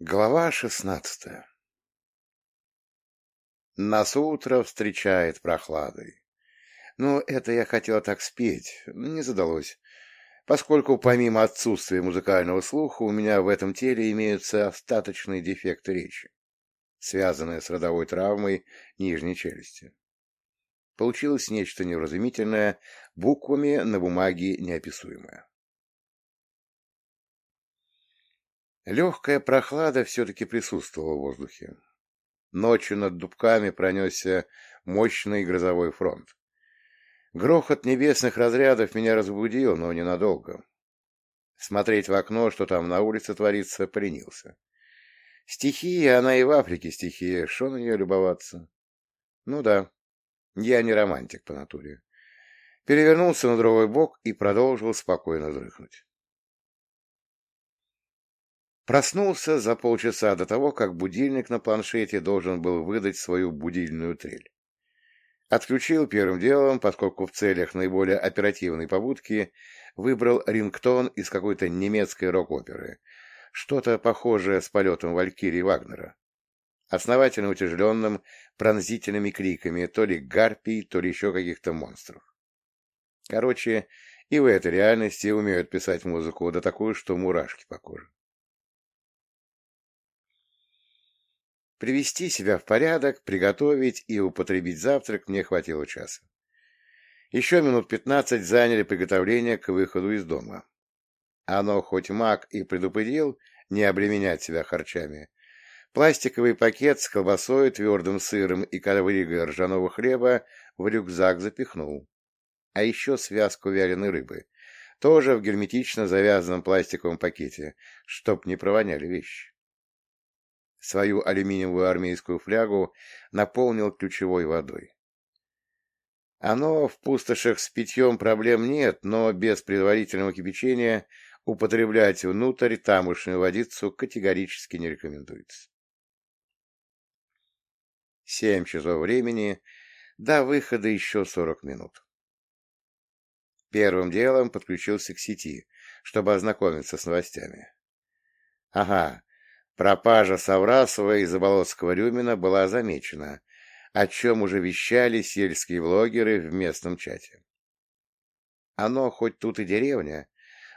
Глава шестнадцатая Нас утро встречает прохладой. Ну, это я хотела так спеть, не задалось, поскольку помимо отсутствия музыкального слуха у меня в этом теле имеются остаточные дефекты речи, связанные с родовой травмой нижней челюсти. Получилось нечто невразумительное, буквами на бумаге неописуемое. Легкая прохлада все-таки присутствовала в воздухе. Ночью над дубками пронесся мощный грозовой фронт. Грохот небесных разрядов меня разбудил, но ненадолго. Смотреть в окно, что там на улице творится, поленился. Стихия, она и в Африке стихия, что на нее любоваться? Ну да, я не романтик по натуре. Перевернулся на другой бок и продолжил спокойно дрыхнуть. Проснулся за полчаса до того, как будильник на планшете должен был выдать свою будильную трель. Отключил первым делом, поскольку в целях наиболее оперативной побудки выбрал рингтон из какой-то немецкой рок-оперы, что-то похожее с полетом Валькирии Вагнера, основательно утяжеленным пронзительными криками то ли гарпий, то ли еще каких-то монстров. Короче, и в этой реальности умеют писать музыку, да такую, что мурашки по коже. Привести себя в порядок, приготовить и употребить завтрак мне хватило часа. Еще минут пятнадцать заняли приготовление к выходу из дома. Оно хоть маг и предупредил не обременять себя харчами. Пластиковый пакет с колбасой, твердым сыром и ковригой ржаного хлеба в рюкзак запихнул. А еще связку вяленой рыбы, тоже в герметично завязанном пластиковом пакете, чтоб не провоняли вещи. Свою алюминиевую армейскую флягу наполнил ключевой водой. Оно в пустошах с питьем проблем нет, но без предварительного кипячения употреблять внутрь тамошнюю водицу категорически не рекомендуется. Семь часов времени, до выхода еще сорок минут. Первым делом подключился к сети, чтобы ознакомиться с новостями. Ага, Пропажа Саврасова и Заболоцкого Рюмина была замечена, о чем уже вещали сельские блогеры в местном чате. Оно хоть тут и деревня,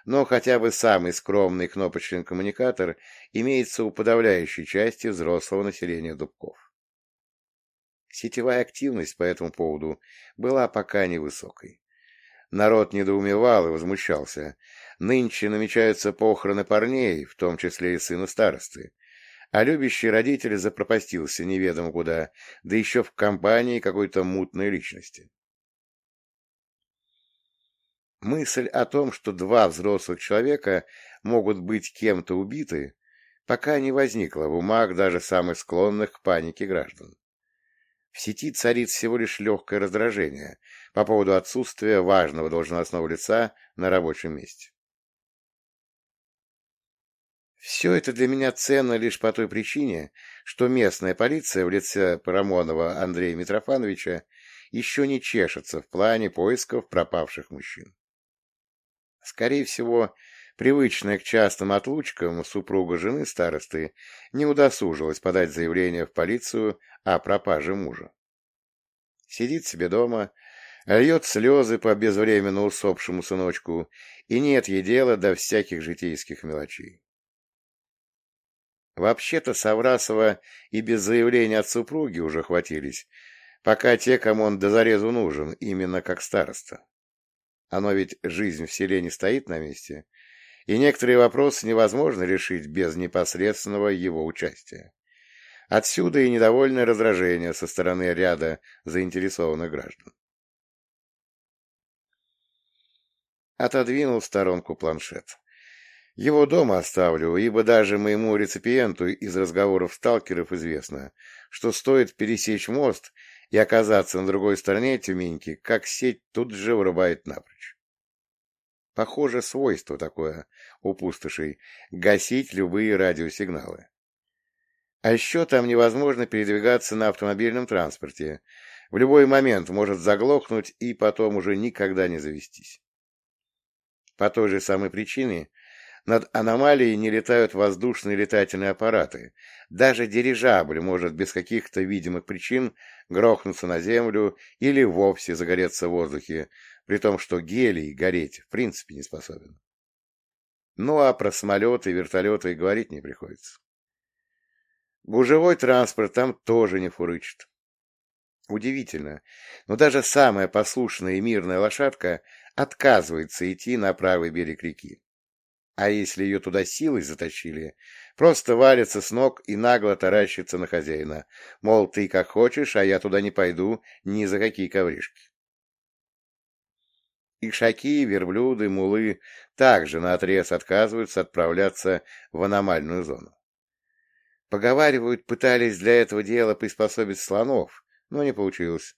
но хотя бы самый скромный кнопочный коммуникатор имеется у подавляющей части взрослого населения Дубков. Сетевая активность по этому поводу была пока невысокой. Народ недоумевал и возмущался. Нынче намечаются похороны парней, в том числе и сына старосты. А любящий родитель запропастился неведомо куда, да еще в компании какой-то мутной личности. Мысль о том, что два взрослых человека могут быть кем-то убиты, пока не возникла в умах даже самых склонных к панике граждан. В сети царит всего лишь легкое раздражение по поводу отсутствия важного должностного лица на рабочем месте. Все это для меня ценно лишь по той причине, что местная полиция в лице Парамонова Андрея Митрофановича еще не чешется в плане поисков пропавших мужчин. Скорее всего, привычная к частым отлучкам супруга жены старосты не удосужилась подать заявление в полицию о пропаже мужа. Сидит себе дома, льет слезы по безвременно усопшему сыночку, и нет ей дела до всяких житейских мелочей. Вообще-то Саврасова и без заявления от супруги уже хватились, пока те, кому он до зарезу нужен, именно как староста. Оно ведь жизнь в селе не стоит на месте, и некоторые вопросы невозможно решить без непосредственного его участия. Отсюда и недовольное раздражение со стороны ряда заинтересованных граждан. Отодвинул в сторонку планшет. Его дома оставлю, ибо даже моему реципиенту из разговоров сталкеров известно, что стоит пересечь мост и оказаться на другой стороне Тюменьки, как сеть тут же вырубает напрочь. Похоже, свойство такое у пустошей — гасить любые радиосигналы. А еще там невозможно передвигаться на автомобильном транспорте. В любой момент может заглохнуть и потом уже никогда не завестись. По той же самой причине над аномалией не летают воздушные летательные аппараты. Даже дирижабль может без каких-то видимых причин грохнуться на землю или вовсе загореться в воздухе, при том, что гелий гореть в принципе не способен. Ну а про самолеты и вертолеты и говорить не приходится. Гужевой транспорт там тоже не фурычит. Удивительно, но даже самая послушная и мирная лошадка отказывается идти на правый берег реки. А если ее туда силой затащили, просто валится с ног и нагло таращится на хозяина. Мол, ты как хочешь, а я туда не пойду ни за какие ковришки. Ишаки, верблюды, мулы также наотрез отказываются отправляться в аномальную зону. Поговаривают, пытались для этого дела приспособить слонов, но не получилось.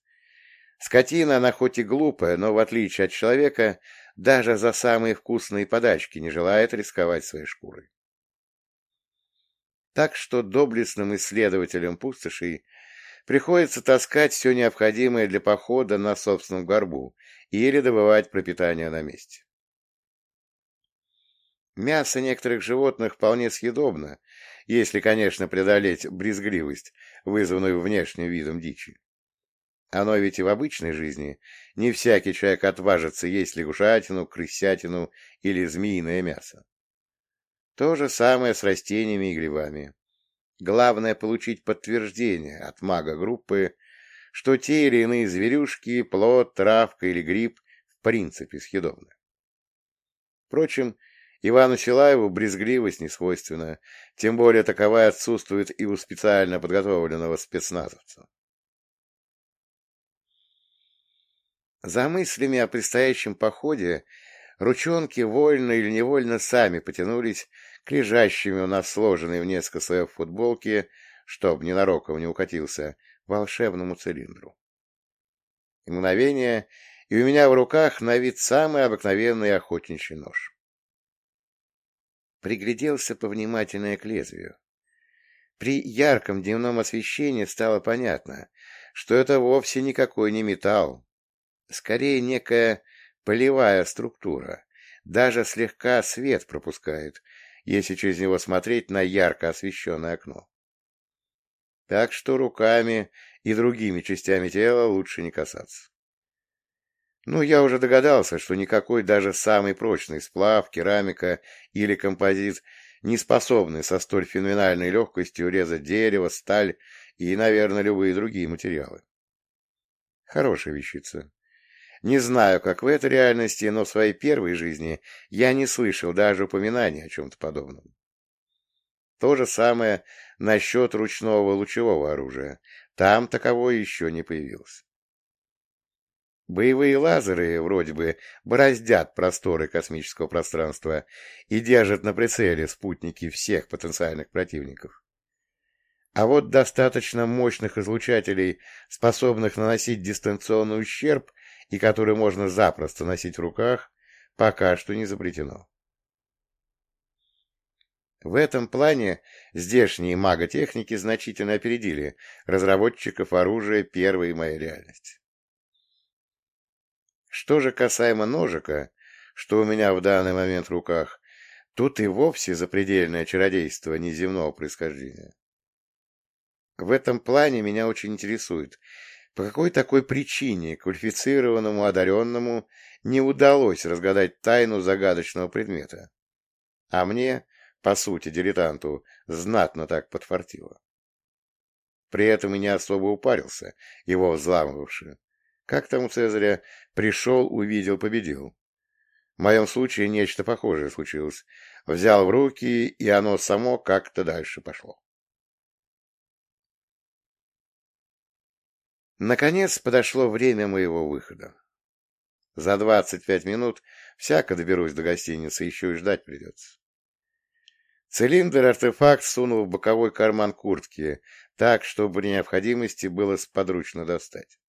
Скотина, она хоть и глупая, но в отличие от человека, даже за самые вкусные подачки не желает рисковать своей шкурой. Так что доблестным исследователям пустошей приходится таскать все необходимое для похода на собственном горбу или добывать пропитание на месте. Мясо некоторых животных вполне съедобно, если, конечно, преодолеть брезгливость, вызванную внешним видом дичи. Оно ведь и в обычной жизни не всякий человек отважится есть лягушатину, крысятину или змеиное мясо. То же самое с растениями и грибами. Главное получить подтверждение от мага группы, что те или иные зверюшки, плод, травка или гриб в принципе съедобны. Впрочем, Ивану Силаеву брезгливость не свойственна, тем более таковая отсутствует и у специально подготовленного спецназовца. За мыслями о предстоящем походе ручонки вольно или невольно сами потянулись к лежащими у нас сложенной в несколько слоев футболке, чтоб ненароком не укатился, волшебному цилиндру. И мгновение, и у меня в руках на вид самый обыкновенный охотничий нож. Пригляделся повнимательнее к лезвию. При ярком дневном освещении стало понятно, что это вовсе никакой не металл, скорее некая полевая структура, даже слегка свет пропускает, если через него смотреть на ярко освещенное окно. Так что руками и другими частями тела лучше не касаться. Ну, я уже догадался, что никакой даже самый прочный сплав, керамика или композит не способны со столь феноменальной легкостью резать дерево, сталь и, наверное, любые другие материалы. Хорошая вещица. Не знаю, как в этой реальности, но в своей первой жизни я не слышал даже упоминания о чем-то подобном. То же самое насчет ручного лучевого оружия. Там таковое еще не появилось. Боевые лазеры вроде бы бороздят просторы космического пространства и держат на прицеле спутники всех потенциальных противников. А вот достаточно мощных излучателей, способных наносить дистанционный ущерб, и который можно запросто носить в руках, пока что не запретено. В этом плане здешние маготехники значительно опередили разработчиков оружия первой моей реальности. Что же касаемо ножика, что у меня в данный момент в руках, тут и вовсе запредельное чародейство неземного происхождения. В этом плане меня очень интересует, по какой такой причине квалифицированному одаренному не удалось разгадать тайну загадочного предмета? А мне, по сути, дилетанту, знатно так подфартило. При этом и не особо упарился, его взламывавший. Как там у Цезаря «пришел, увидел, победил». В моем случае нечто похожее случилось. Взял в руки, и оно само как-то дальше пошло. Наконец подошло время моего выхода. За двадцать пять минут всяко доберусь до гостиницы, еще и ждать придется. Цилиндр-артефакт сунул в боковой карман куртки, так, чтобы при необходимости было сподручно достать.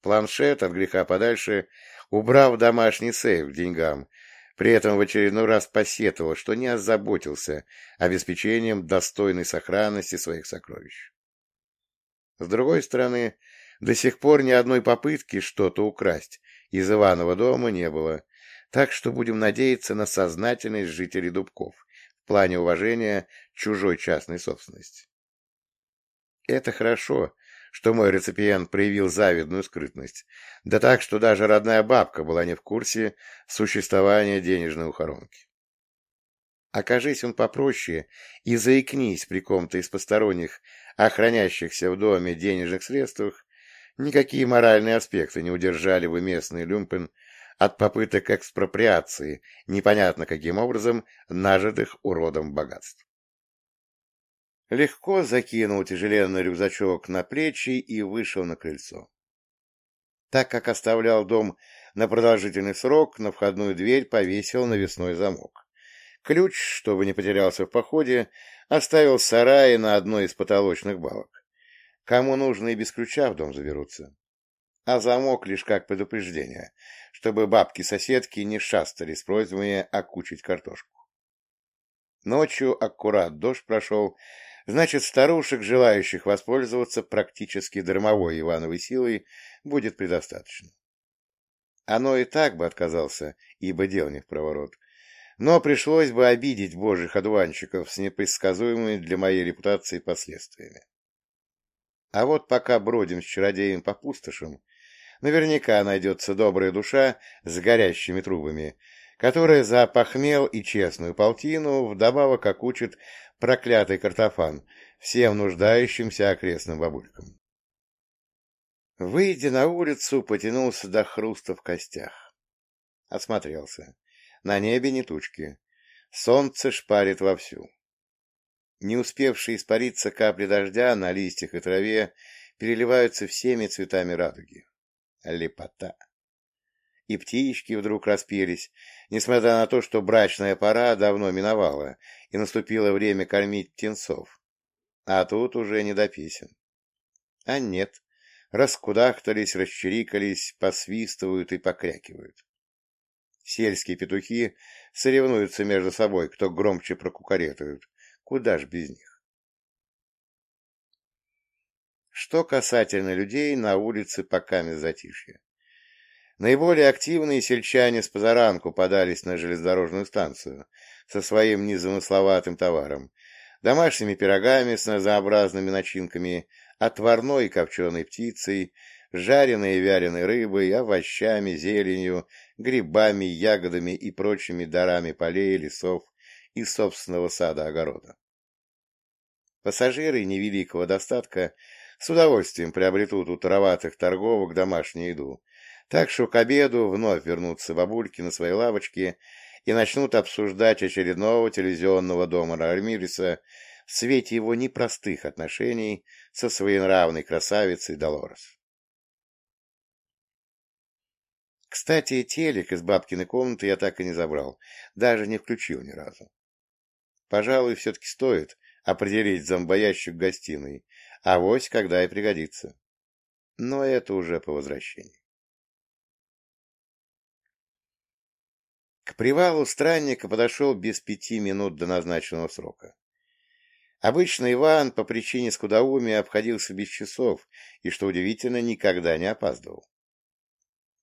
Планшет от греха подальше, убрав домашний сейф к деньгам, при этом в очередной раз посетовал, что не озаботился обеспечением достойной сохранности своих сокровищ. С другой стороны, до сих пор ни одной попытки что-то украсть из Иванова дома не было, так что будем надеяться на сознательность жителей Дубков в плане уважения чужой частной собственности. Это хорошо, что мой реципиент проявил завидную скрытность, да так, что даже родная бабка была не в курсе существования денежной ухоронки. Окажись он попроще и заикнись при ком-то из посторонних, охранящихся в доме денежных средствах, никакие моральные аспекты не удержали бы местный люмпен от попыток экспроприации, непонятно каким образом, нажитых уродом богатств. Легко закинул тяжеленный рюкзачок на плечи и вышел на крыльцо. Так как оставлял дом на продолжительный срок, на входную дверь повесил навесной замок. Ключ, чтобы не потерялся в походе, оставил в сарае на одной из потолочных балок. Кому нужно и без ключа в дом заберутся. А замок лишь как предупреждение, чтобы бабки-соседки не шастали с просьбами окучить картошку. Ночью аккурат дождь прошел, значит, старушек, желающих воспользоваться практически дармовой Ивановой силой, будет предостаточно. Оно и так бы отказался, ибо дел не в проворот, но пришлось бы обидеть божьих одуванчиков с непредсказуемыми для моей репутации последствиями. А вот пока бродим с чародеем по пустошам, наверняка найдется добрая душа с горящими трубами, которая за похмел и честную полтину вдобавок окучит проклятый картофан всем нуждающимся окрестным бабулькам. Выйдя на улицу, потянулся до хруста в костях. Осмотрелся. На небе не тучки. Солнце шпарит вовсю. Не успевшие испариться капли дождя на листьях и траве переливаются всеми цветами радуги. Лепота. И птички вдруг распелись, несмотря на то, что брачная пора давно миновала, и наступило время кормить птенцов. А тут уже не до песен. А нет, раскудахтались, расчирикались, посвистывают и покрякивают. Сельские петухи соревнуются между собой, кто громче прокукаретует. Куда ж без них? Что касательно людей, на улице пока затишье. Наиболее активные сельчане с позаранку подались на железнодорожную станцию со своим незамысловатым товаром, домашними пирогами с разнообразными начинками, отварной и копченой птицей, жареной и вяленой рыбой, овощами, зеленью, грибами, ягодами и прочими дарами полей, лесов и собственного сада-огорода. Пассажиры невеликого достатка с удовольствием приобретут у тароватых торговок домашнюю еду, так что к обеду вновь вернутся бабульки на своей лавочке и начнут обсуждать очередного телевизионного дома Рамиреса в свете его непростых отношений со своенравной красавицей Долорес. Кстати, телек из бабкиной комнаты я так и не забрал, даже не включил ни разу. Пожалуй, все-таки стоит определить зомбоящик гостиной, а вось когда и пригодится. Но это уже по возвращении. К привалу странника подошел без пяти минут до назначенного срока. Обычно Иван по причине скудоумия обходился без часов и, что удивительно, никогда не опаздывал.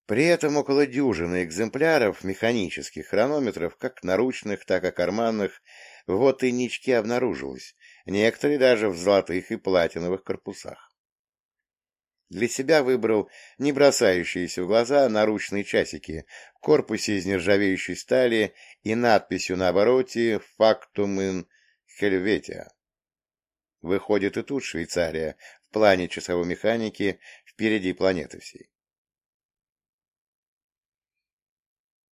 При этом около дюжины экземпляров механических хронометров, как наручных, так и карманных, вот и нички обнаружилось, некоторые даже в золотых и платиновых корпусах. Для себя выбрал не бросающиеся в глаза наручные часики в корпусе из нержавеющей стали и надписью на обороте «Factum in Helvetia». Выходит и тут Швейцария в плане часовой механики впереди планеты всей.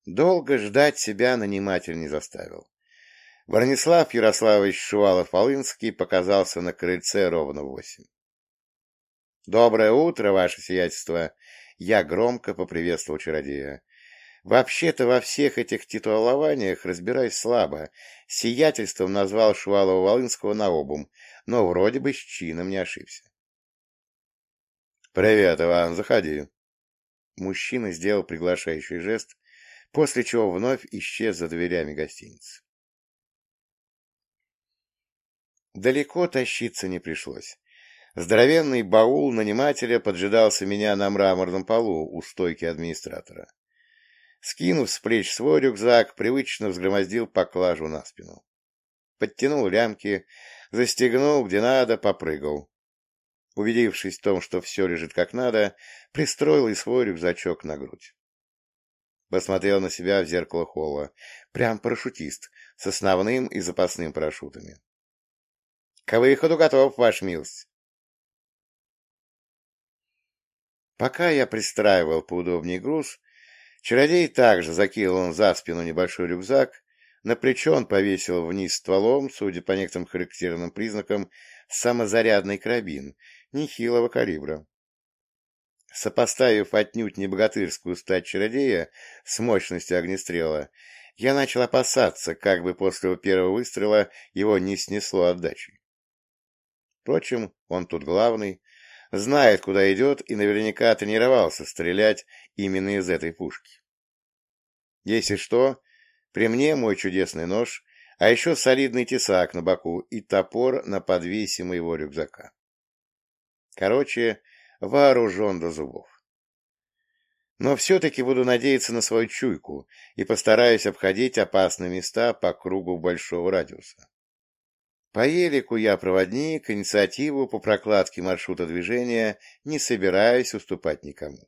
Долго ждать себя наниматель не заставил. Бронислав Ярославович Шувалов-Волынский показался на крыльце ровно восемь. «Доброе утро, ваше сиятельство!» Я громко поприветствовал чародея. Вообще-то во всех этих титулованиях разбираюсь слабо. Сиятельством назвал Шувалова-Волынского наобум, но вроде бы с чином не ошибся. «Привет, Иван, заходи». Мужчина сделал приглашающий жест, после чего вновь исчез за дверями гостиницы. Далеко тащиться не пришлось. Здоровенный баул нанимателя поджидался меня на мраморном полу у стойки администратора. Скинув с плеч свой рюкзак, привычно взгромоздил поклажу на спину. Подтянул лямки, застегнул, где надо, попрыгал. Убедившись в том, что все лежит как надо, пристроил и свой рюкзачок на грудь. Посмотрел на себя в зеркало холла. Прям парашютист, с основным и запасным парашютами. — К выходу готов, ваш милость. Пока я пристраивал поудобнее груз, чародей также закинул за спину небольшой рюкзак, на плечо он повесил вниз стволом, судя по некоторым характерным признакам, самозарядный карабин, нехилого калибра. Сопоставив отнюдь не богатырскую стать чародея с мощностью огнестрела, я начал опасаться, как бы после первого выстрела его не снесло отдачей. Впрочем, он тут главный, знает, куда идет, и наверняка тренировался стрелять именно из этой пушки. Если что, при мне мой чудесный нож, а еще солидный тесак на боку и топор на подвесе моего рюкзака. Короче, вооружен до зубов. Но все-таки буду надеяться на свою чуйку и постараюсь обходить опасные места по кругу большого радиуса. По елику я проводник, инициативу по прокладке маршрута движения не собираюсь уступать никому.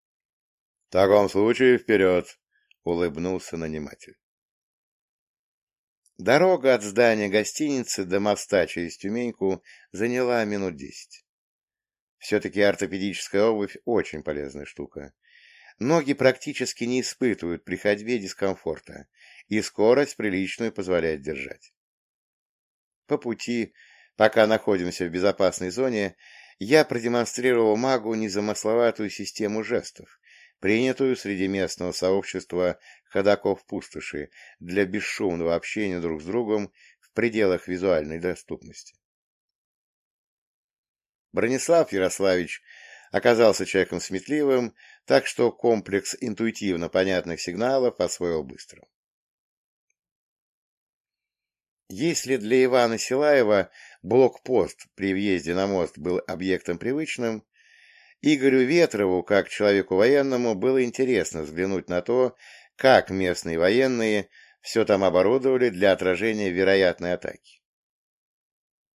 — В таком случае вперед! — улыбнулся наниматель. Дорога от здания гостиницы до моста через Тюменьку заняла минут десять. Все-таки ортопедическая обувь очень полезная штука. Ноги практически не испытывают при ходьбе дискомфорта, и скорость приличную позволяет держать. По пути, пока находимся в безопасной зоне, я продемонстрировал магу незамысловатую систему жестов, принятую среди местного сообщества ходаков пустоши для бесшумного общения друг с другом в пределах визуальной доступности. Бронислав Ярославич оказался человеком сметливым, так что комплекс интуитивно понятных сигналов освоил быстро. Если для Ивана Силаева блокпост при въезде на мост был объектом привычным, Игорю Ветрову, как человеку военному, было интересно взглянуть на то, как местные военные все там оборудовали для отражения вероятной атаки.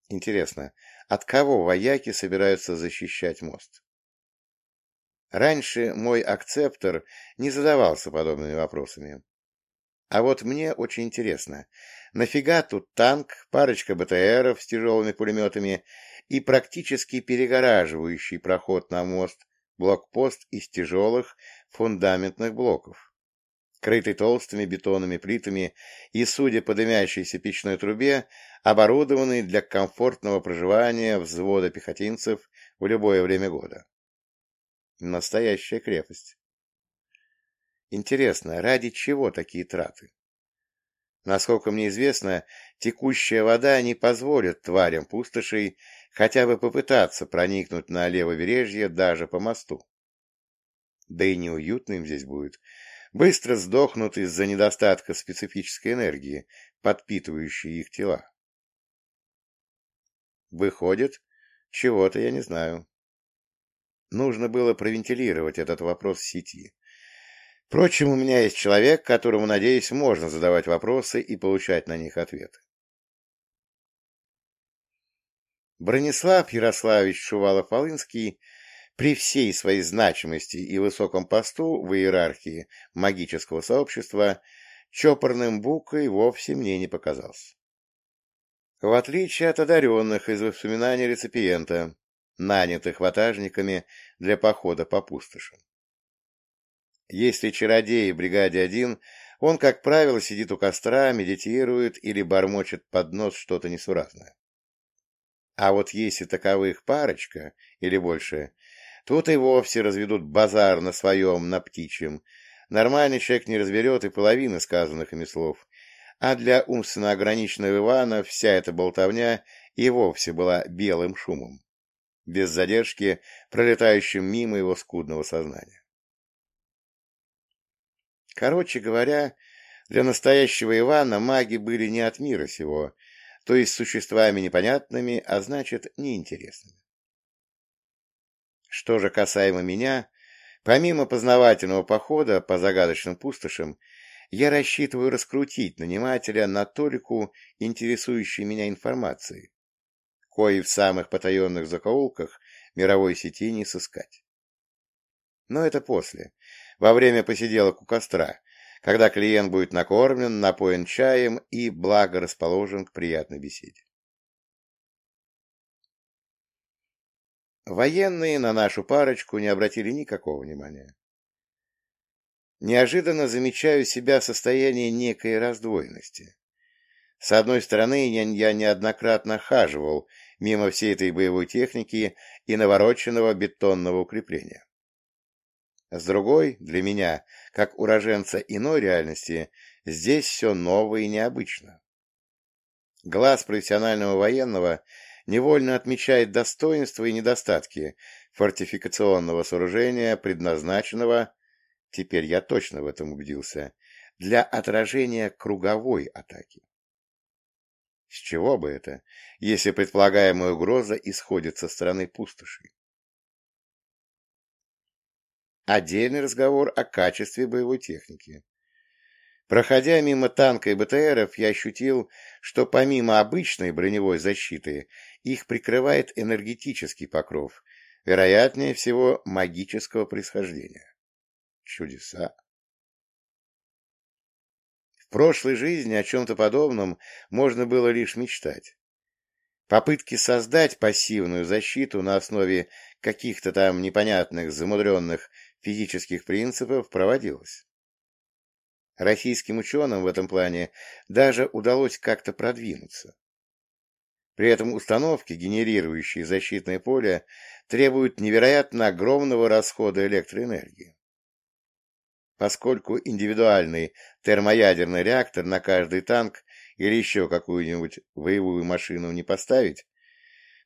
Интересно, от кого вояки собираются защищать мост? Раньше мой акцептор не задавался подобными вопросами. А вот мне очень интересно, нафига тут танк, парочка БТРов с тяжелыми пулеметами и практически перегораживающий проход на мост блокпост из тяжелых фундаментных блоков, крытый толстыми бетонными плитами и, судя по дымящейся печной трубе, оборудованный для комфортного проживания взвода пехотинцев в любое время года. Настоящая крепость. Интересно, ради чего такие траты? Насколько мне известно, текущая вода не позволит тварям пустошей хотя бы попытаться проникнуть на левобережье даже по мосту. Да и неуютно им здесь будет. Быстро сдохнут из-за недостатка специфической энергии, подпитывающей их тела. Выходит, чего-то я не знаю. Нужно было провентилировать этот вопрос в сети. Впрочем, у меня есть человек, которому, надеюсь, можно задавать вопросы и получать на них ответы. Бронислав Ярославич Шувалов-Волынский при всей своей значимости и высоком посту в иерархии магического сообщества чопорным букой вовсе мне не показался в отличие от одаренных из воспоминаний реципиента, нанятых ватажниками для похода по пустошам. Если чародей в бригаде один, он, как правило, сидит у костра, медитирует или бормочет под нос что-то несуразное. А вот если таковых парочка или больше, тут и вовсе разведут базар на своем, на птичьем. Нормальный человек не разберет и половины сказанных ими слов, а для умственно ограниченного Ивана вся эта болтовня и вовсе была белым шумом, без задержки пролетающим мимо его скудного сознания. Короче говоря, для настоящего Ивана маги были не от мира сего, то есть существами непонятными, а значит, неинтересными. Что же касаемо меня, Помимо познавательного похода по загадочным пустошам, я рассчитываю раскрутить нанимателя на толику интересующей меня информации, кои в самых потаенных закоулках мировой сети не сыскать. Но это после, во время посиделок у костра, когда клиент будет накормлен, напоен чаем и благо расположен к приятной беседе. Военные на нашу парочку не обратили никакого внимания. Неожиданно замечаю себя в состоянии некой раздвоенности. С одной стороны, я неоднократно хаживал мимо всей этой боевой техники и навороченного бетонного укрепления. С другой, для меня, как уроженца иной реальности, здесь все ново и необычно. Глаз профессионального военного невольно отмечает достоинства и недостатки фортификационного сооружения, предназначенного, теперь я точно в этом убедился, для отражения круговой атаки. С чего бы это, если предполагаемая угроза исходит со стороны пустоши? Отдельный разговор о качестве боевой техники. Проходя мимо танка и БТРов, я ощутил, что помимо обычной броневой защиты, их прикрывает энергетический покров, вероятнее всего магического происхождения. Чудеса! прошлой жизни о чем-то подобном можно было лишь мечтать. Попытки создать пассивную защиту на основе каких-то там непонятных, замудренных физических принципов проводилось. Российским ученым в этом плане даже удалось как-то продвинуться. При этом установки, генерирующие защитное поле, требуют невероятно огромного расхода электроэнергии. Поскольку индивидуальный термоядерный реактор на каждый танк или еще какую-нибудь боевую машину не поставить,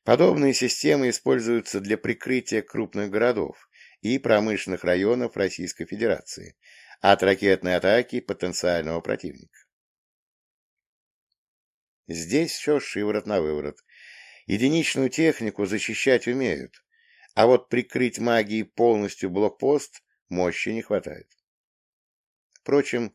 подобные системы используются для прикрытия крупных городов и промышленных районов Российской Федерации от ракетной атаки потенциального противника. Здесь все шиворот на выворот. Единичную технику защищать умеют, а вот прикрыть магией полностью блокпост мощи не хватает. Впрочем,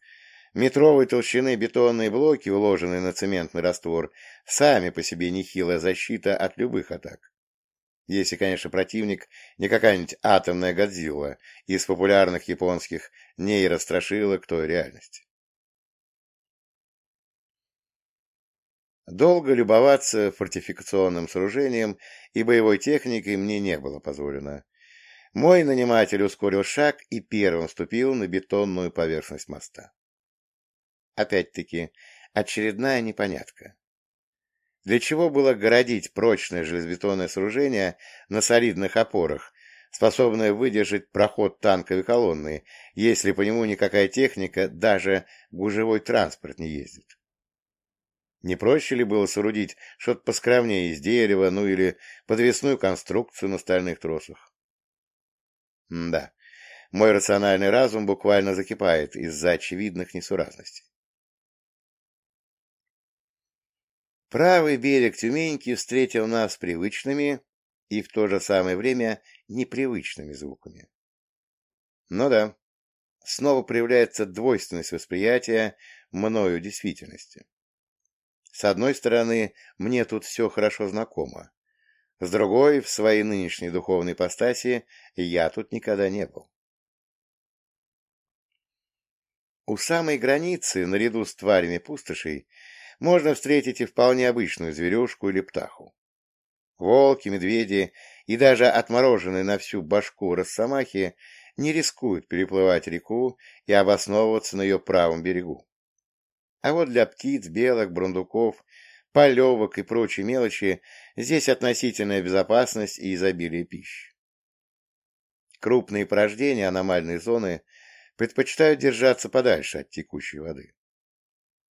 метровой толщины бетонные блоки, уложенные на цементный раствор, сами по себе нехилая защита от любых атак. Если, конечно, противник не какая-нибудь атомная Годзилла из популярных японских нейрострашилок той реальности. Долго любоваться фортификационным сооружением и боевой техникой мне не было позволено. Мой наниматель ускорил шаг и первым ступил на бетонную поверхность моста. Опять-таки, очередная непонятка. Для чего было городить прочное железобетонное сооружение на солидных опорах, способное выдержать проход танковой колонны, если по нему никакая техника, даже гужевой транспорт не ездит? Не проще ли было соорудить что-то поскромнее из дерева, ну или подвесную конструкцию на стальных тросах? Да, мой рациональный разум буквально закипает из-за очевидных несуразностей. Правый берег Тюменьки встретил нас привычными и в то же самое время непривычными звуками. Ну да, снова проявляется двойственность восприятия мною действительности. С одной стороны, мне тут все хорошо знакомо, с другой, в своей нынешней духовной ипостаси, я тут никогда не был. У самой границы, наряду с тварями пустошей, можно встретить и вполне обычную зверюшку или птаху. Волки, медведи и даже отмороженные на всю башку росомахи не рискуют переплывать реку и обосновываться на ее правом берегу. А вот для птиц, белок, брундуков полевок и прочей мелочи, здесь относительная безопасность и изобилие пищи. Крупные порождения аномальной зоны предпочитают держаться подальше от текущей воды.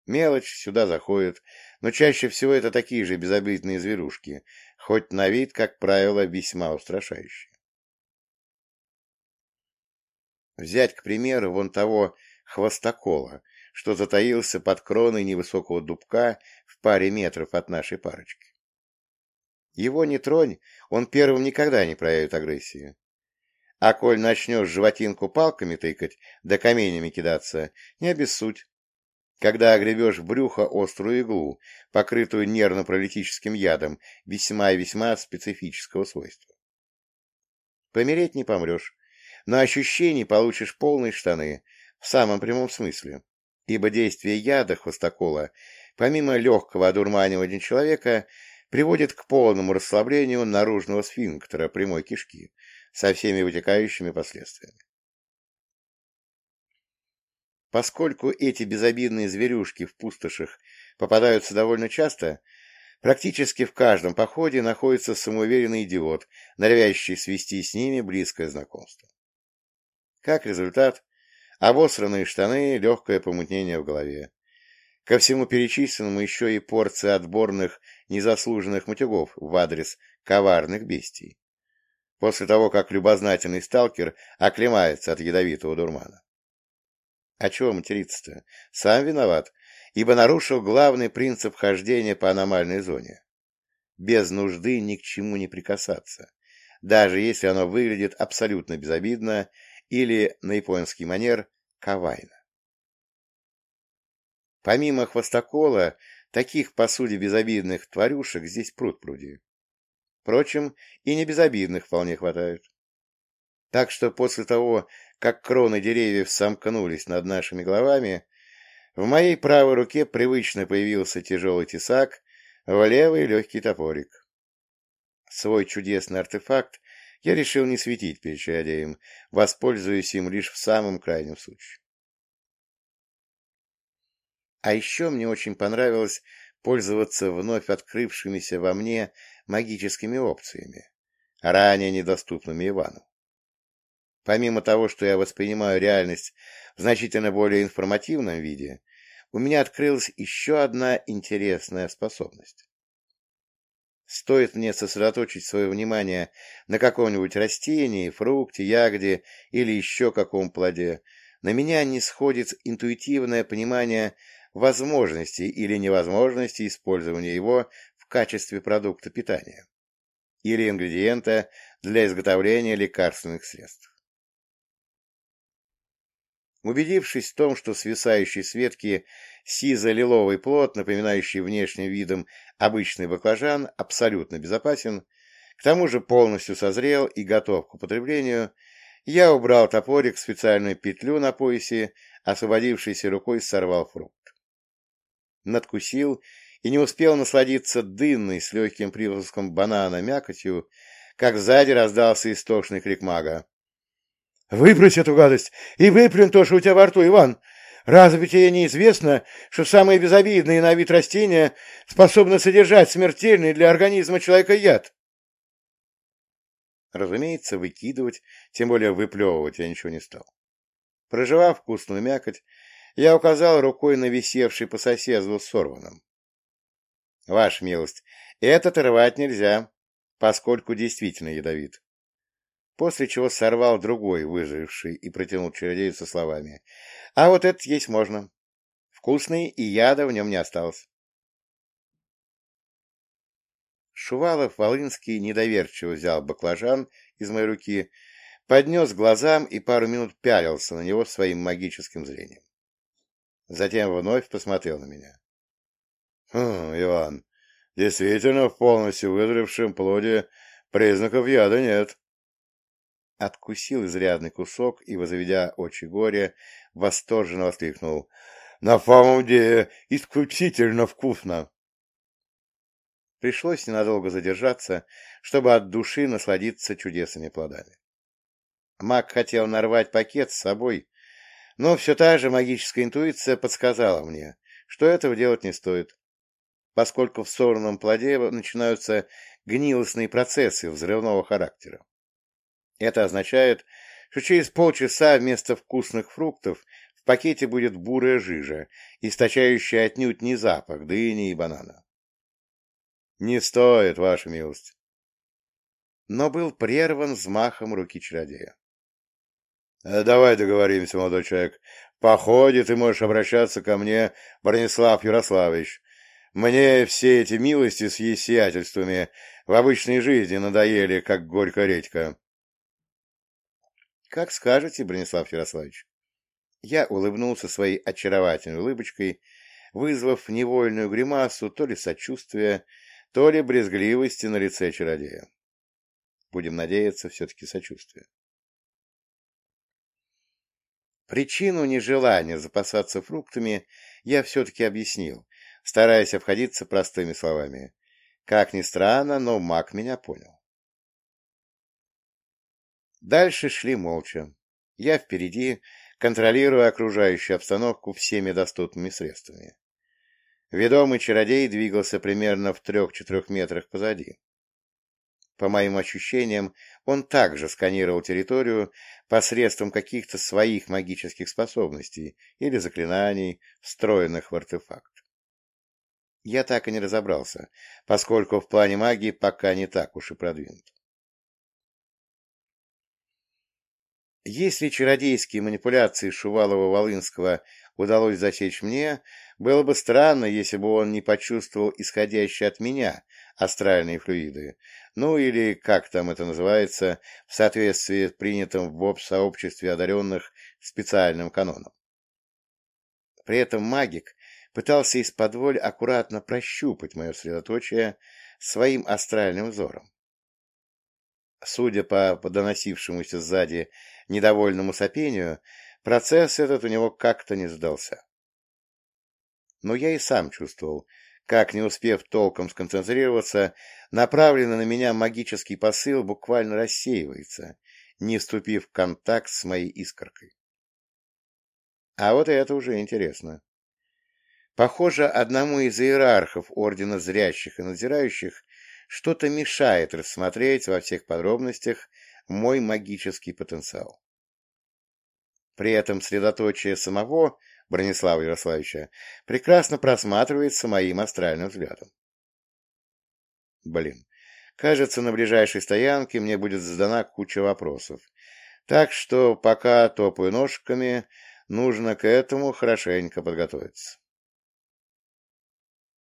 Мелочь сюда заходит, но чаще всего это такие же безобидные зверушки, хоть на вид, как правило, весьма устрашающие. Взять, к примеру, вон того хвостокола, что затаился под кроной невысокого дубка в паре метров от нашей парочки. Его не тронь, он первым никогда не проявит агрессию. А коль начнешь животинку палками тыкать, да каменями кидаться, не обессудь. Когда огребешь в брюхо острую иглу, покрытую нервно-паралитическим ядом, весьма и весьма специфического свойства. Помереть не помрешь, но ощущений получишь полные штаны, в самом прямом смысле, ибо действие яда хвостокола, помимо легкого одурманивания человека, приводит к полному расслаблению наружного сфинктера прямой кишки со всеми вытекающими последствиями. Поскольку эти безобидные зверюшки в пустошах попадаются довольно часто, практически в каждом походе находится самоуверенный идиот, норовящий свести с ними близкое знакомство. Как результат, обосранные штаны, легкое помутнение в голове. Ко всему перечисленному еще и порция отборных незаслуженных матюгов в адрес коварных бестий. После того, как любознательный сталкер оклемается от ядовитого дурмана. А чего материться-то? Сам виноват, ибо нарушил главный принцип хождения по аномальной зоне. Без нужды ни к чему не прикасаться, даже если оно выглядит абсолютно безобидно или, на японский манер, кавайно. Помимо хвостокола, таких, по сути, безобидных тварюшек здесь пруд пруди. Впрочем, и не безобидных вполне хватает. Так что после того, как кроны деревьев сомкнулись над нашими головами, в моей правой руке привычно появился тяжелый тесак, в левый легкий топорик. Свой чудесный артефакт я решил не светить перед чародеем, воспользуясь им лишь в самом крайнем случае. А еще мне очень понравилось пользоваться вновь открывшимися во мне магическими опциями, ранее недоступными Ивану. Помимо того, что я воспринимаю реальность в значительно более информативном виде, у меня открылась еще одна интересная способность. Стоит мне сосредоточить свое внимание на каком-нибудь растении, фрукте, ягоде или еще каком плоде, на меня не сходит интуитивное понимание возможности или невозможности использования его в качестве продукта питания или ингредиента для изготовления лекарственных средств. Убедившись в том, что свисающий с ветки сизо-лиловый плод, напоминающий внешним видом обычный баклажан, абсолютно безопасен, к тому же полностью созрел и готов к употреблению, я убрал топорик в специальную петлю на поясе, освободившейся рукой сорвал фрукт. Надкусил и не успел насладиться дынной с легким привозком банана мякотью, как сзади раздался истошный крик мага. Выбрось эту гадость и выплюнь то, что у тебя во рту, Иван. Разве тебе неизвестно, что самые безобидные на вид растения способны содержать смертельный для организма человека яд? Разумеется, выкидывать, тем более выплевывать я ничего не стал. Проживав вкусную мякоть, я указал рукой на висевший по соседству сорванным. — Ваша милость, этот рвать нельзя, поскольку действительно ядовит после чего сорвал другой выживший и протянул чародею со словами. — А вот это есть можно. Вкусный, и яда в нем не осталось. Шувалов Волынский недоверчиво взял баклажан из моей руки, поднес глазам и пару минут пялился на него своим магическим зрением. Затем вновь посмотрел на меня. «Хм, — Иван, действительно, в полностью вызревшем плоде признаков яда нет откусил изрядный кусок и, возведя очи горя, восторженно воскликнул. — На самом деле исключительно вкусно! Пришлось ненадолго задержаться, чтобы от души насладиться чудесными плодами. Маг хотел нарвать пакет с собой, но все та же магическая интуиция подсказала мне, что этого делать не стоит, поскольку в сорном плоде начинаются гнилостные процессы взрывного характера. Это означает, что через полчаса вместо вкусных фруктов в пакете будет бурая жижа, источающая отнюдь не запах дыни и банана. Не стоит, ваша милость. Но был прерван взмахом руки чародея. «Э, — Давай договоримся, молодой человек. Походе ты можешь обращаться ко мне, Бронислав Ярославович. Мне все эти милости с есиятельствами в обычной жизни надоели, как горькая редька. Как скажете, Бронислав Ярославович. Я улыбнулся своей очаровательной улыбочкой, вызвав невольную гримасу то ли сочувствия, то ли брезгливости на лице чародея. Будем надеяться, все-таки сочувствие. Причину нежелания запасаться фруктами я все-таки объяснил, стараясь обходиться простыми словами. Как ни странно, но маг меня понял. Дальше шли молча. Я впереди, контролируя окружающую обстановку всеми доступными средствами. Ведомый чародей двигался примерно в трех-четырех метрах позади. По моим ощущениям, он также сканировал территорию посредством каких-то своих магических способностей или заклинаний, встроенных в артефакт. Я так и не разобрался, поскольку в плане магии пока не так уж и продвинут. Если чародейские манипуляции Шувалова-Волынского удалось засечь мне, было бы странно, если бы он не почувствовал исходящие от меня астральные флюиды, ну или, как там это называется, в соответствии с принятым в ВОП-сообществе одаренных специальным каноном. При этом магик пытался из-под аккуратно прощупать мое средоточие своим астральным взором. Судя по доносившемуся сзади недовольному сопению, процесс этот у него как-то не сдался. Но я и сам чувствовал, как, не успев толком сконцентрироваться, направленный на меня магический посыл буквально рассеивается, не вступив в контакт с моей искоркой. А вот это уже интересно. Похоже, одному из иерархов Ордена Зрящих и Надзирающих что-то мешает рассмотреть во всех подробностях мой магический потенциал. При этом средоточие самого Бронислава Ярославича прекрасно просматривается моим астральным взглядом. Блин, кажется, на ближайшей стоянке мне будет задана куча вопросов, так что пока топаю ножками, нужно к этому хорошенько подготовиться.